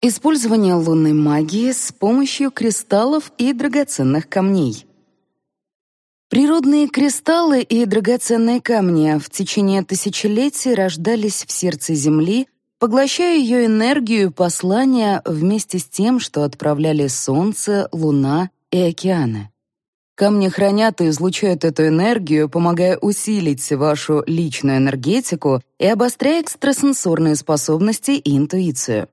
Использование лунной магии с помощью кристаллов и драгоценных камней. Природные кристаллы и драгоценные камни в течение тысячелетий рождались в сердце Земли, поглощая ее энергию и послания вместе с тем, что отправляли Солнце, Луна и океаны. Камни хранят и излучают эту энергию, помогая усилить вашу личную энергетику и обостряя экстрасенсорные способности и интуицию.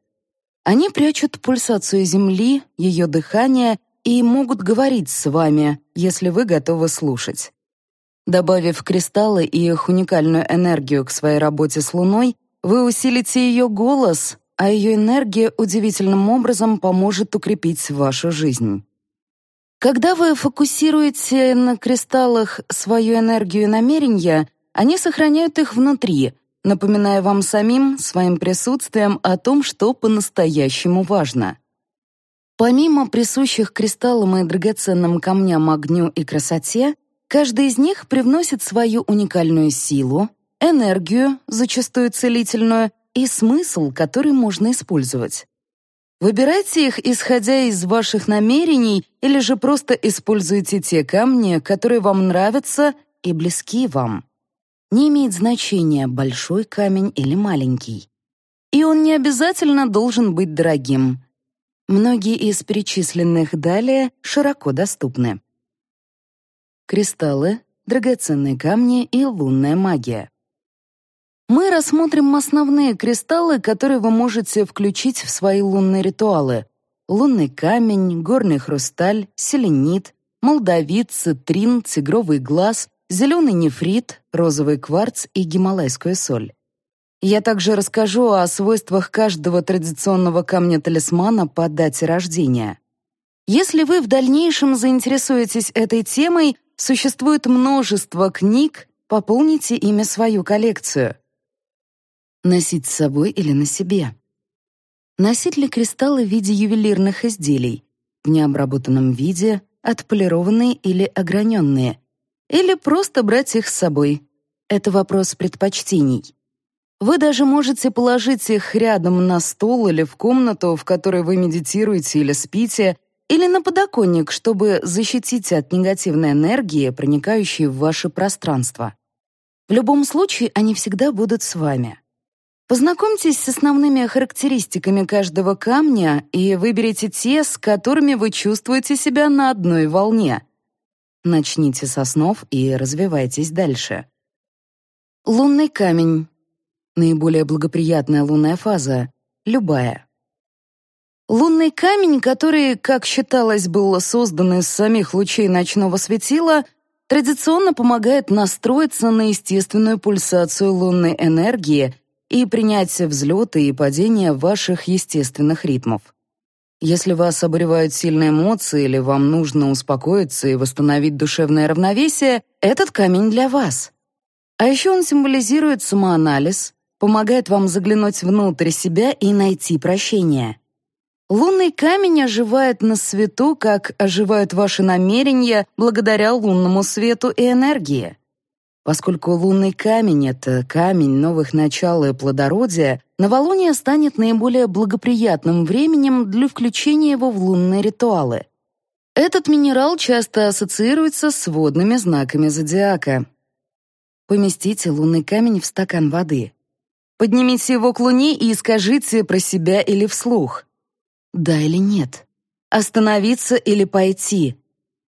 Они прячут пульсацию Земли, ее дыхание и могут говорить с вами, если вы готовы слушать. Добавив кристаллы и их уникальную энергию к своей работе с Луной, вы усилите ее голос, а ее энергия удивительным образом поможет укрепить вашу жизнь. Когда вы фокусируете на кристаллах свою энергию и намерения, они сохраняют их внутри — напоминая вам самим своим присутствием о том, что по-настоящему важно. Помимо присущих кристаллам и драгоценным камням огню и красоте, каждый из них привносит свою уникальную силу, энергию, зачастую целительную, и смысл, который можно использовать. Выбирайте их, исходя из ваших намерений, или же просто используйте те камни, которые вам нравятся и близки вам. Не имеет значения, большой камень или маленький. И он не обязательно должен быть дорогим. Многие из перечисленных далее широко доступны. Кристаллы, драгоценные камни и лунная магия. Мы рассмотрим основные кристаллы, которые вы можете включить в свои лунные ритуалы. Лунный камень, горный хрусталь, селенит, молдавит, цитрин, тигровый глаз, зеленый нефрит, розовый кварц и гималайскую соль. Я также расскажу о свойствах каждого традиционного камня-талисмана по дате рождения. Если вы в дальнейшем заинтересуетесь этой темой, существует множество книг, пополните ими свою коллекцию. Носить с собой или на себе. Носить ли кристаллы в виде ювелирных изделий, в необработанном виде, отполированные или ограненные – или просто брать их с собой. Это вопрос предпочтений. Вы даже можете положить их рядом на стол или в комнату, в которой вы медитируете или спите, или на подоконник, чтобы защитить от негативной энергии, проникающей в ваше пространство. В любом случае, они всегда будут с вами. Познакомьтесь с основными характеристиками каждого камня и выберите те, с которыми вы чувствуете себя на одной волне — Начните с основ и развивайтесь дальше. Лунный камень. Наиболее благоприятная лунная фаза. Любая. Лунный камень, который, как считалось, был создан из самих лучей ночного светила, традиционно помогает настроиться на естественную пульсацию лунной энергии и принять взлеты и падения ваших естественных ритмов. Если вас обуревают сильные эмоции или вам нужно успокоиться и восстановить душевное равновесие, этот камень для вас. А еще он символизирует самоанализ, помогает вам заглянуть внутрь себя и найти прощение. Лунный камень оживает на свету, как оживают ваши намерения благодаря лунному свету и энергии. Поскольку лунный камень — это камень новых начал и плодородия, новолуние станет наиболее благоприятным временем для включения его в лунные ритуалы. Этот минерал часто ассоциируется с водными знаками зодиака. Поместите лунный камень в стакан воды. Поднимите его к луне и скажите про себя или вслух. Да или нет? Остановиться или пойти?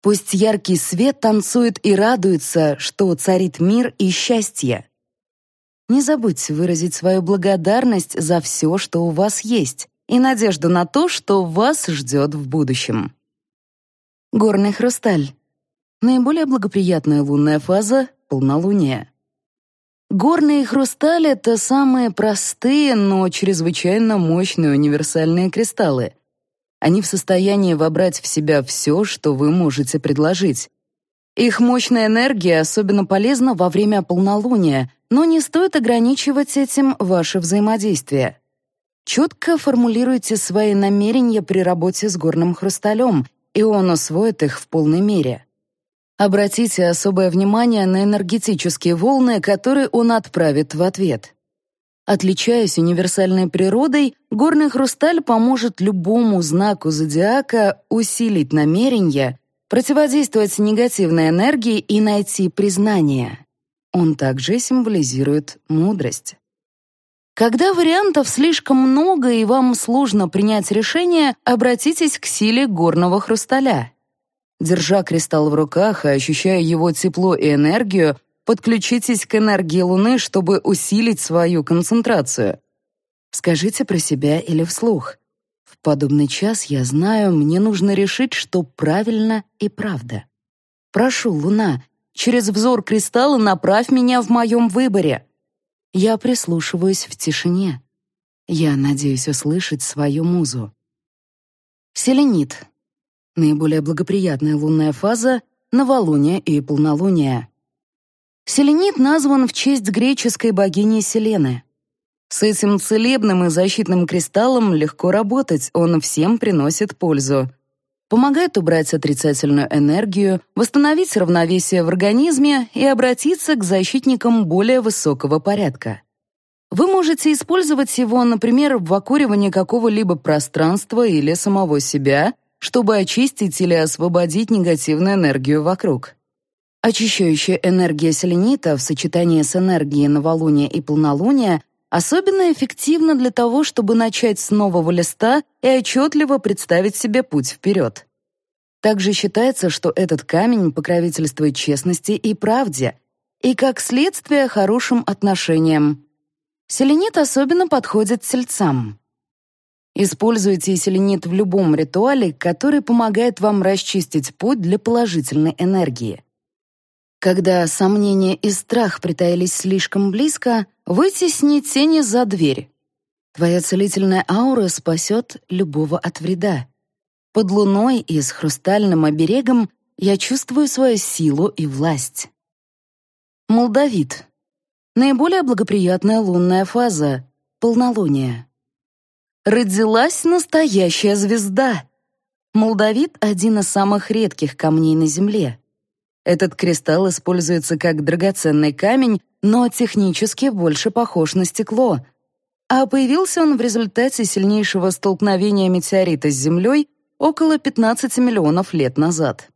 Пусть яркий свет танцует и радуется, что царит мир и счастье. Не забудьте выразить свою благодарность за все, что у вас есть, и надежду на то, что вас ждет в будущем. Горный хрусталь. Наиболее благоприятная лунная фаза — полнолуние. Горные хрустали — это самые простые, но чрезвычайно мощные универсальные кристаллы — они в состоянии вобрать в себя все, что вы можете предложить. Их мощная энергия особенно полезна во время полнолуния, но не стоит ограничивать этим ваше взаимодействие. Четко формулируйте свои намерения при работе с горным хрусталем, и он усвоит их в полной мере. Обратите особое внимание на энергетические волны, которые он отправит в ответ. Отличаясь универсальной природой, горный хрусталь поможет любому знаку зодиака усилить намерения, противодействовать негативной энергии и найти признание. Он также символизирует мудрость. Когда вариантов слишком много и вам сложно принять решение, обратитесь к силе горного хрусталя. Держа кристалл в руках и ощущая его тепло и энергию, подключитесь к энергии Луны, чтобы усилить свою концентрацию. Скажите про себя или вслух. В подобный час я знаю, мне нужно решить, что правильно и правда. Прошу, Луна, через взор кристалла направь меня в моем выборе. Я прислушиваюсь в тишине. Я надеюсь услышать свою музу. Селенит. Наиболее благоприятная лунная фаза — новолуние и полнолуние. Селенит назван в честь греческой богини Селены. С этим целебным и защитным кристаллом легко работать, он всем приносит пользу. Помогает убрать отрицательную энергию, восстановить равновесие в организме и обратиться к защитникам более высокого порядка. Вы можете использовать его, например, в окуривании какого-либо пространства или самого себя, чтобы очистить или освободить негативную энергию вокруг. Очищающая энергия селенита в сочетании с энергией новолуния и полнолуния особенно эффективна для того, чтобы начать с нового листа и отчетливо представить себе путь вперед. Также считается, что этот камень покровительствует честности и правде, и, как следствие, хорошим отношениям. Селенит особенно подходит тельцам. Используйте селенит в любом ритуале, который помогает вам расчистить путь для положительной энергии. Когда сомнения и страх притаились слишком близко, вытесни тени за дверь. Твоя целительная аура спасет любого от вреда. Под луной и с хрустальным оберегом я чувствую свою силу и власть. Молдавит. Наиболее благоприятная лунная фаза — полнолуние. Родилась настоящая звезда. Молдавит — один из самых редких камней на Земле. Этот кристалл используется как драгоценный камень, но технически больше похож на стекло. А появился он в результате сильнейшего столкновения метеорита с Землей около 15 миллионов лет назад.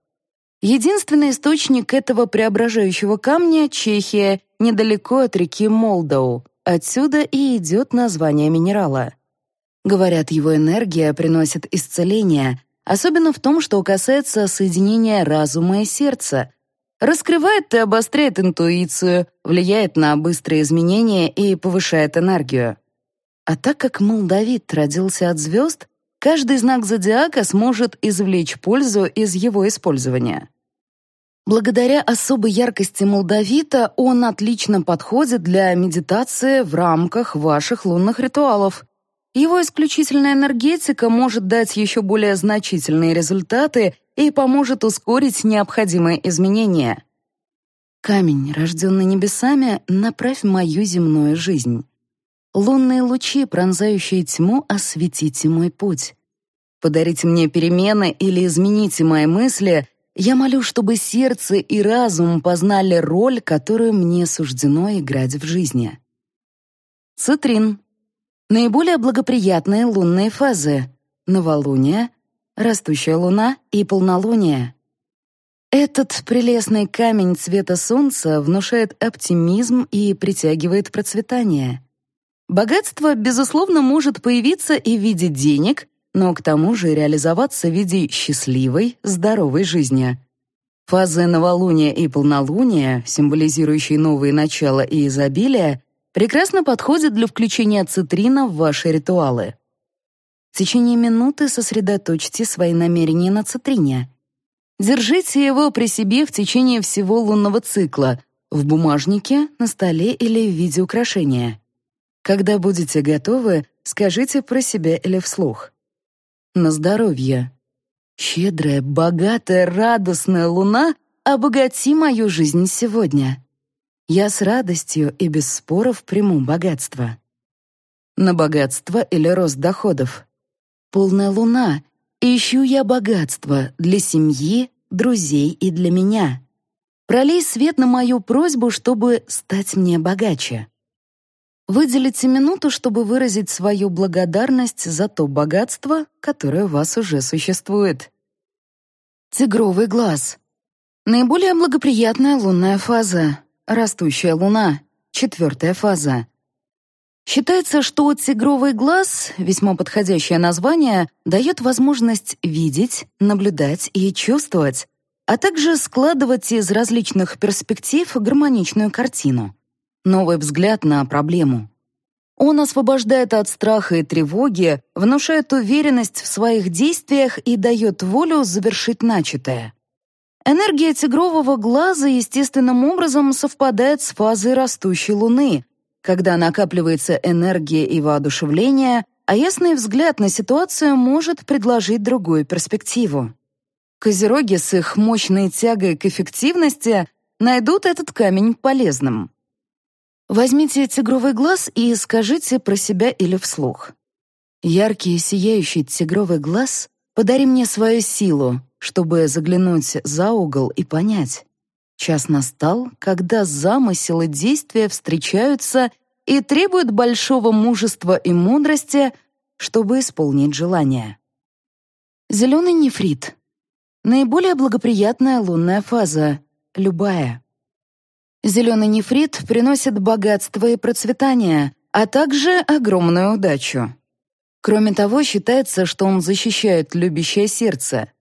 Единственный источник этого преображающего камня — Чехия, недалеко от реки Молдоу. Отсюда и идет название минерала. Говорят, его энергия приносит исцеление, особенно в том, что касается соединения разума и сердца, Раскрывает и обостряет интуицию, влияет на быстрые изменения и повышает энергию. А так как Молдавит родился от звезд, каждый знак зодиака сможет извлечь пользу из его использования. Благодаря особой яркости молдавита он отлично подходит для медитации в рамках ваших лунных ритуалов. Его исключительная энергетика может дать еще более значительные результаты и поможет ускорить необходимые изменения. Камень, рожденный небесами, направь мою земную жизнь. Лунные лучи, пронзающие тьму, осветите мой путь. Подарите мне перемены или измените мои мысли. Я молю, чтобы сердце и разум познали роль, которую мне суждено играть в жизни. Цитрин. Наиболее благоприятные лунные фазы. Новолуние, растущая луна и полнолуние. Этот прелестный камень цвета солнца внушает оптимизм и притягивает процветание. Богатство, безусловно, может появиться и в виде денег, но к тому же реализоваться в виде счастливой, здоровой жизни. Фазы новолуния и полнолуния, символизирующие новые начала и изобилие, прекрасно подходят для включения цитрина в ваши ритуалы. В течение минуты сосредоточьте свои намерения на цитрине. Держите его при себе в течение всего лунного цикла, в бумажнике, на столе или в виде украшения. Когда будете готовы, скажите про себя или вслух. На здоровье. Щедрая, богатая, радостная луна обогати мою жизнь сегодня. Я с радостью и без споров приму богатство. На богатство или рост доходов полная луна, ищу я богатство для семьи, друзей и для меня. Пролей свет на мою просьбу, чтобы стать мне богаче. Выделите минуту, чтобы выразить свою благодарность за то богатство, которое у вас уже существует. Тигровый глаз. Наиболее благоприятная лунная фаза. Растущая луна. Четвертая фаза. Считается, что тигровый глаз, весьма подходящее название, дает возможность видеть, наблюдать и чувствовать, а также складывать из различных перспектив гармоничную картину. Новый взгляд на проблему. Он освобождает от страха и тревоги, внушает уверенность в своих действиях и дает волю завершить начатое. Энергия тигрового глаза естественным образом совпадает с фазой растущей Луны, когда накапливается энергия и воодушевление, а ясный взгляд на ситуацию может предложить другую перспективу. Козероги с их мощной тягой к эффективности найдут этот камень полезным. Возьмите тигровый глаз и скажите про себя или вслух. Яркий сияющий тигровый глаз, подари мне свою силу, чтобы заглянуть за угол и понять. Час настал, когда замысел и действия встречаются и требуют большого мужества и мудрости, чтобы исполнить желание. Зеленый нефрит. Наиболее благоприятная лунная фаза, любая. Зеленый нефрит приносит богатство и процветание, а также огромную удачу. Кроме того, считается, что он защищает любящее сердце —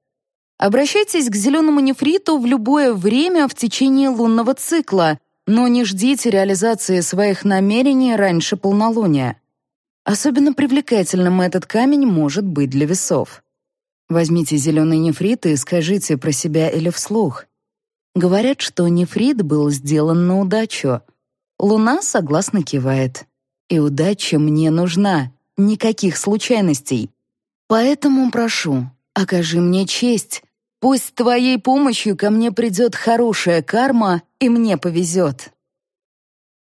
Обращайтесь к зеленому нефриту в любое время в течение лунного цикла, но не ждите реализации своих намерений раньше полнолуния. Особенно привлекательным этот камень может быть для весов. Возьмите зеленый нефрит и скажите про себя или вслух. Говорят, что нефрит был сделан на удачу. Луна согласно кивает. И удача мне нужна, никаких случайностей. Поэтому прошу, окажи мне честь, Пусть с твоей помощью ко мне придет хорошая карма, и мне повезет.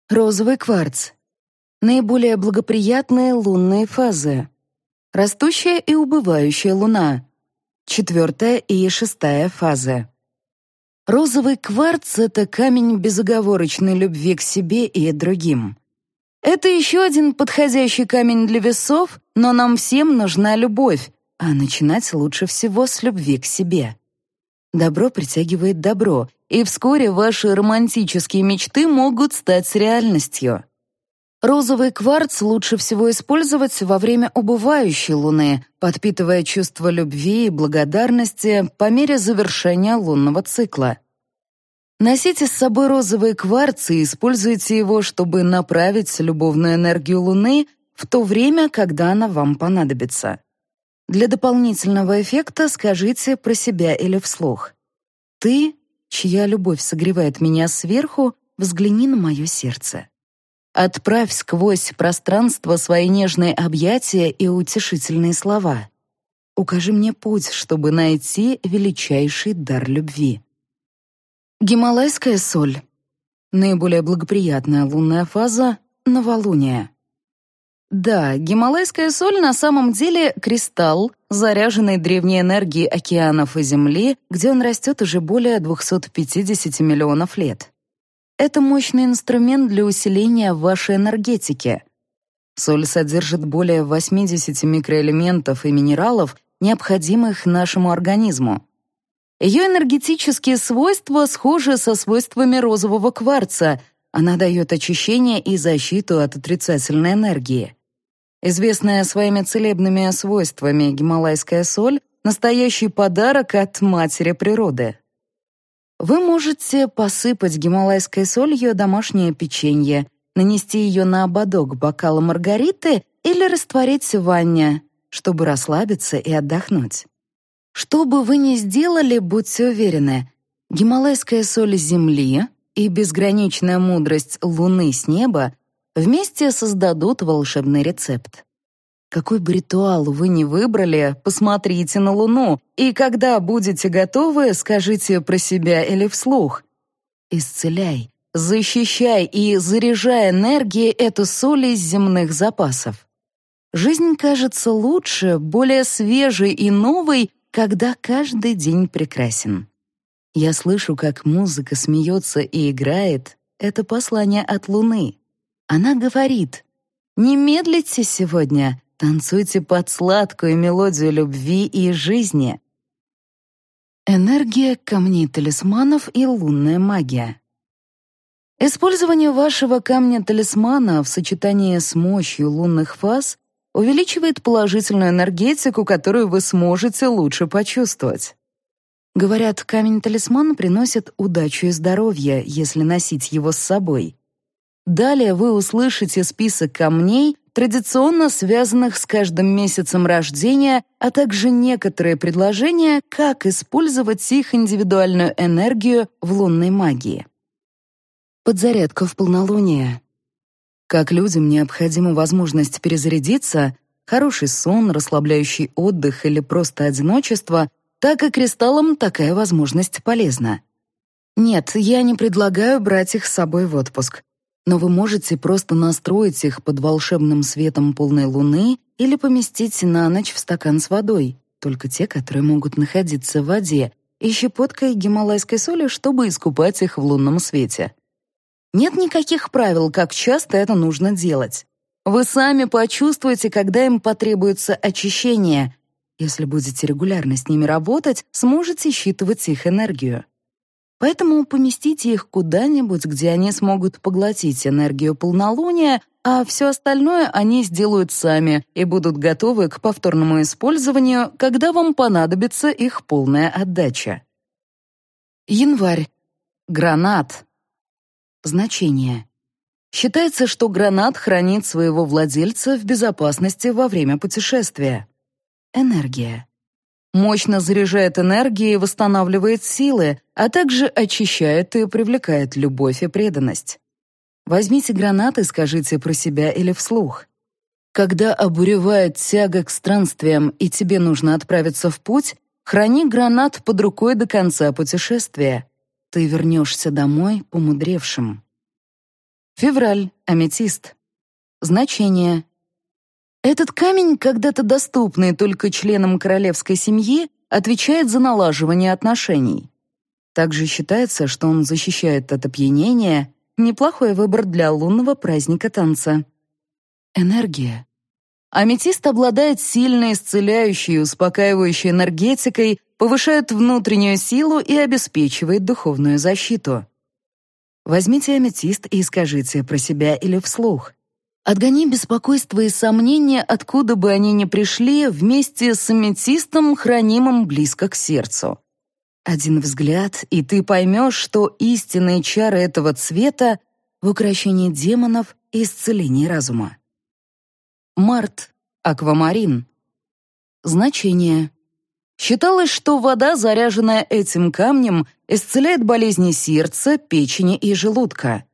Розовый кварц. Наиболее благоприятные лунные фазы. Растущая и убывающая луна. Четвертая и шестая фазы. Розовый кварц — это камень безоговорочной любви к себе и другим. Это еще один подходящий камень для весов, но нам всем нужна любовь, а начинать лучше всего с любви к себе. Добро притягивает добро, и вскоре ваши романтические мечты могут стать реальностью. Розовый кварц лучше всего использовать во время убывающей луны, подпитывая чувство любви и благодарности по мере завершения лунного цикла. Носите с собой розовый кварц и используйте его, чтобы направить любовную энергию луны в то время, когда она вам понадобится. Для дополнительного эффекта скажите про себя или вслух. «Ты, чья любовь согревает меня сверху, взгляни на мое сердце». Отправь сквозь пространство свои нежные объятия и утешительные слова. Укажи мне путь, чтобы найти величайший дар любви. Гималайская соль. Наиболее благоприятная лунная фаза — новолуние. Да, гималайская соль на самом деле кристалл, заряженный древней энергией океанов и Земли, где он растет уже более 250 миллионов лет. Это мощный инструмент для усиления вашей энергетики. Соль содержит более 80 микроэлементов и минералов, необходимых нашему организму. Ее энергетические свойства схожи со свойствами розового кварца — она дает очищение и защиту от отрицательной энергии. Известная своими целебными свойствами гималайская соль — настоящий подарок от матери природы. Вы можете посыпать гималайской солью домашнее печенье, нанести ее на ободок бокала маргариты или растворить в ванне, чтобы расслабиться и отдохнуть. Что бы вы ни сделали, будьте уверены, гималайская соль Земли и безграничная мудрость Луны с неба вместе создадут волшебный рецепт. Какой бы ритуал вы ни выбрали, посмотрите на Луну, и когда будете готовы, скажите про себя или вслух. Исцеляй, защищай и заряжай энергией эту соль из земных запасов. Жизнь кажется лучше, более свежей и новой, когда каждый день прекрасен. Я слышу, как музыка смеется и играет. Это послание от Луны. Она говорит, Не медлите сегодня, танцуйте под сладкую мелодию любви и жизни. Энергия камней-талисманов и лунная магия. Использование вашего камня-талисмана в сочетании с мощью лунных фаз увеличивает положительную энергетику, которую вы сможете лучше почувствовать. Говорят, камень-талисман приносит удачу и здоровье, если носить его с собой. Далее вы услышите список камней, традиционно связанных с каждым месяцем рождения, а также некоторые предложения, как использовать их индивидуальную энергию в лунной магии. Подзарядка в полнолуние. Как людям необходима возможность перезарядиться, хороший сон, расслабляющий отдых или просто одиночество, так и кристаллам такая возможность полезна. Нет, я не предлагаю брать их с собой в отпуск. Но вы можете просто настроить их под волшебным светом полной луны или поместить на ночь в стакан с водой, только те, которые могут находиться в воде, и щепоткой гималайской соли, чтобы искупать их в лунном свете. Нет никаких правил, как часто это нужно делать. Вы сами почувствуете, когда им потребуется очищение. Если будете регулярно с ними работать, сможете считывать их энергию. Поэтому поместите их куда-нибудь, где они смогут поглотить энергию полнолуния, а все остальное они сделают сами и будут готовы к повторному использованию, когда вам понадобится их полная отдача. Январь. Гранат. Значение. Считается, что гранат хранит своего владельца в безопасности во время путешествия. Энергия. Мощно заряжает энергией и восстанавливает силы, а также очищает и привлекает любовь и преданность. Возьмите гранат и скажите про себя или вслух. Когда обуревает тяга к странствиям и тебе нужно отправиться в путь, храни гранат под рукой до конца путешествия ты вернешься домой помудревшим. Февраль, аметист. Значение. Этот камень, когда-то доступный только членам королевской семьи, отвечает за налаживание отношений. Также считается, что он защищает от опьянения, неплохой выбор для лунного праздника танца. Энергия. Аметист обладает сильной исцеляющей и успокаивающей энергетикой, повышает внутреннюю силу и обеспечивает духовную защиту. Возьмите аметист и скажите про себя или вслух. Отгони беспокойство и сомнения, откуда бы они ни пришли, вместе с аметистом, хранимым близко к сердцу. Один взгляд, и ты поймешь, что истинные чары этого цвета в украшении демонов и исцелении разума. Март. Аквамарин. Значение. Считалось, что вода, заряженная этим камнем, исцеляет болезни сердца, печени и желудка.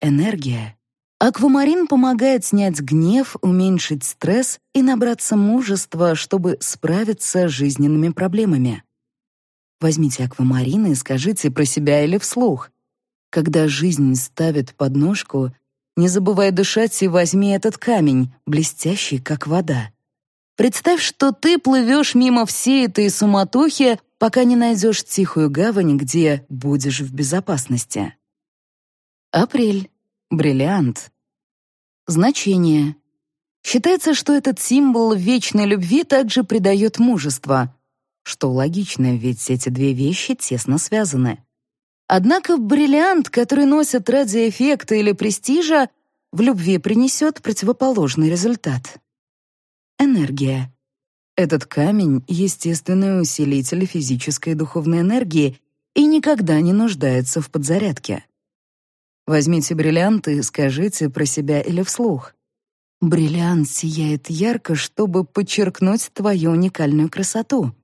Энергия. Аквамарин помогает снять гнев, уменьшить стресс и набраться мужества, чтобы справиться с жизненными проблемами. Возьмите аквамарин и скажите про себя или вслух. Когда жизнь ставит подножку, не забывай дышать и возьми этот камень, блестящий, как вода. Представь, что ты плывешь мимо всей этой суматохи, пока не найдешь тихую гавань, где будешь в безопасности. Апрель. Бриллиант. Значение. Считается, что этот символ вечной любви также придает мужество. Что логично, ведь эти две вещи тесно связаны. Однако бриллиант, который носят ради эффекта или престижа, в любви принесет противоположный результат. Энергия. Этот камень — естественный усилитель физической и духовной энергии и никогда не нуждается в подзарядке. Возьмите бриллиант и скажите про себя или вслух. Бриллиант сияет ярко, чтобы подчеркнуть твою уникальную красоту.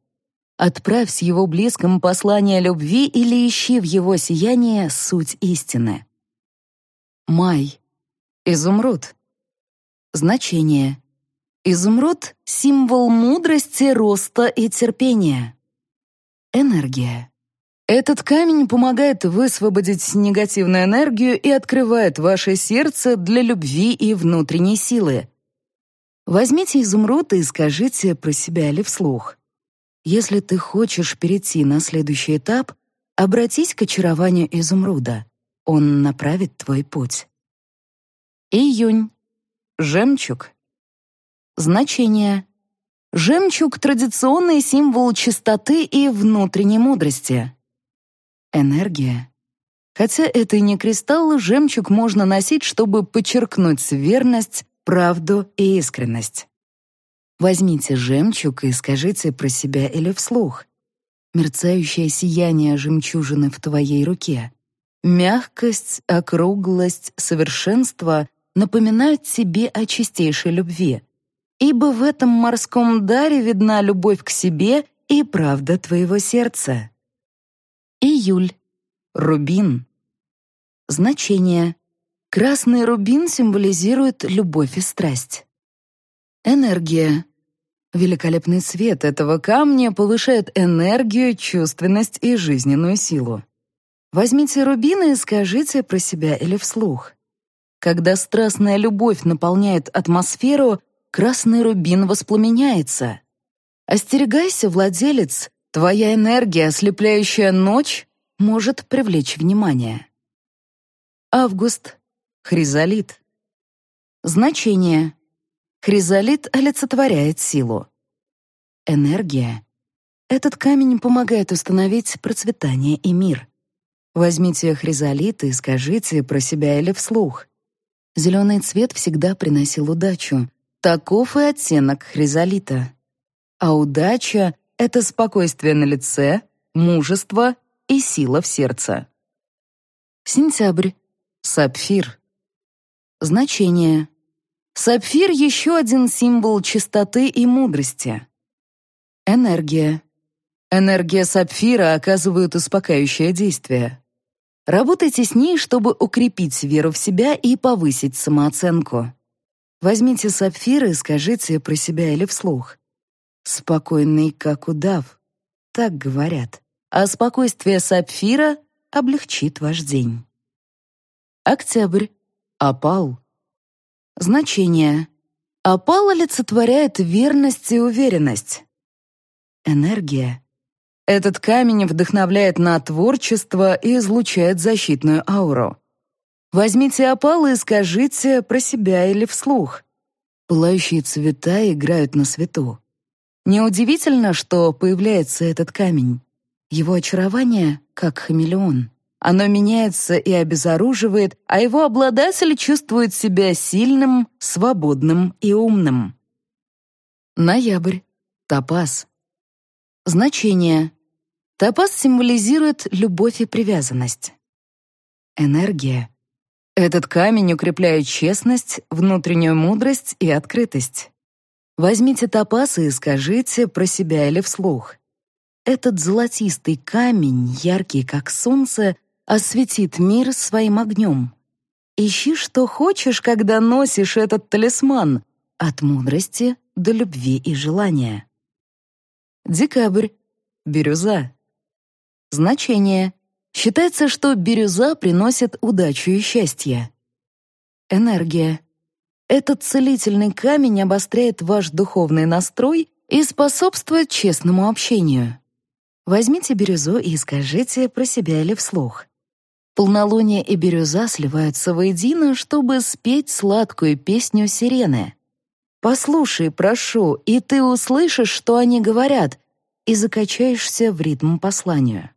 Отправь с его близком послание любви или ищи в его сиянии суть истины. Май. Изумруд. Значение. Изумруд — символ мудрости, роста и терпения. Энергия. Этот камень помогает высвободить негативную энергию и открывает ваше сердце для любви и внутренней силы. Возьмите изумруд и скажите про себя или вслух. Если ты хочешь перейти на следующий этап, обратись к очарованию изумруда. Он направит твой путь. Июнь. Жемчуг. Значение. Жемчуг — традиционный символ чистоты и внутренней мудрости. Энергия. Хотя это и не кристалл, жемчуг можно носить, чтобы подчеркнуть верность, правду и искренность. Возьмите жемчуг и скажите про себя или вслух. Мерцающее сияние жемчужины в твоей руке. Мягкость, округлость, совершенство напоминают тебе о чистейшей любви. Ибо в этом морском даре видна любовь к себе и правда твоего сердца. Июль. Рубин. Значение. Красный рубин символизирует любовь и страсть. Энергия. Великолепный цвет этого камня повышает энергию, чувственность и жизненную силу. Возьмите рубины и скажите про себя или вслух. Когда страстная любовь наполняет атмосферу, красный рубин воспламеняется. Остерегайся, владелец, твоя энергия, ослепляющая ночь, может привлечь внимание. Август. Хризолит. Значение. Хризолит олицетворяет силу. Энергия. Этот камень помогает установить процветание и мир. Возьмите хризолит и скажите про себя или вслух. Зеленый цвет всегда приносил удачу. Таков и оттенок хризолита. А удача — это спокойствие на лице, мужество и сила в сердце. Сентябрь. Сапфир. Значение. Сапфир — еще один символ чистоты и мудрости. Энергия. Энергия сапфира оказывает успокаивающее действие. Работайте с ней, чтобы укрепить веру в себя и повысить самооценку. Возьмите сапфир и скажите про себя или вслух. «Спокойный, как удав», — так говорят. А спокойствие сапфира облегчит ваш день. Октябрь. Опал. Значение. Опал олицетворяет верность и уверенность. Энергия. Этот камень вдохновляет на творчество и излучает защитную ауру. Возьмите опал и скажите про себя или вслух. Пылающие цвета играют на свету. Неудивительно, что появляется этот камень. Его очарование как хамелеон. Оно меняется и обезоруживает, а его обладатель чувствует себя сильным, свободным и умным. Ноябрь. Топаз. Значение. Топаз символизирует любовь и привязанность. Энергия. Этот камень укрепляет честность, внутреннюю мудрость и открытость. Возьмите топаз и скажите про себя или вслух. Этот золотистый камень, яркий как солнце, осветит мир своим огнем. Ищи, что хочешь, когда носишь этот талисман, от мудрости до любви и желания. Декабрь. Бирюза. Значение. Считается, что бирюза приносит удачу и счастье. Энергия. Этот целительный камень обостряет ваш духовный настрой и способствует честному общению. Возьмите бирюзу и скажите про себя или вслух. Полнолуние и бирюза сливаются воедино, чтобы спеть сладкую песню сирены. Послушай, прошу, и ты услышишь, что они говорят, и закачаешься в ритм посланию.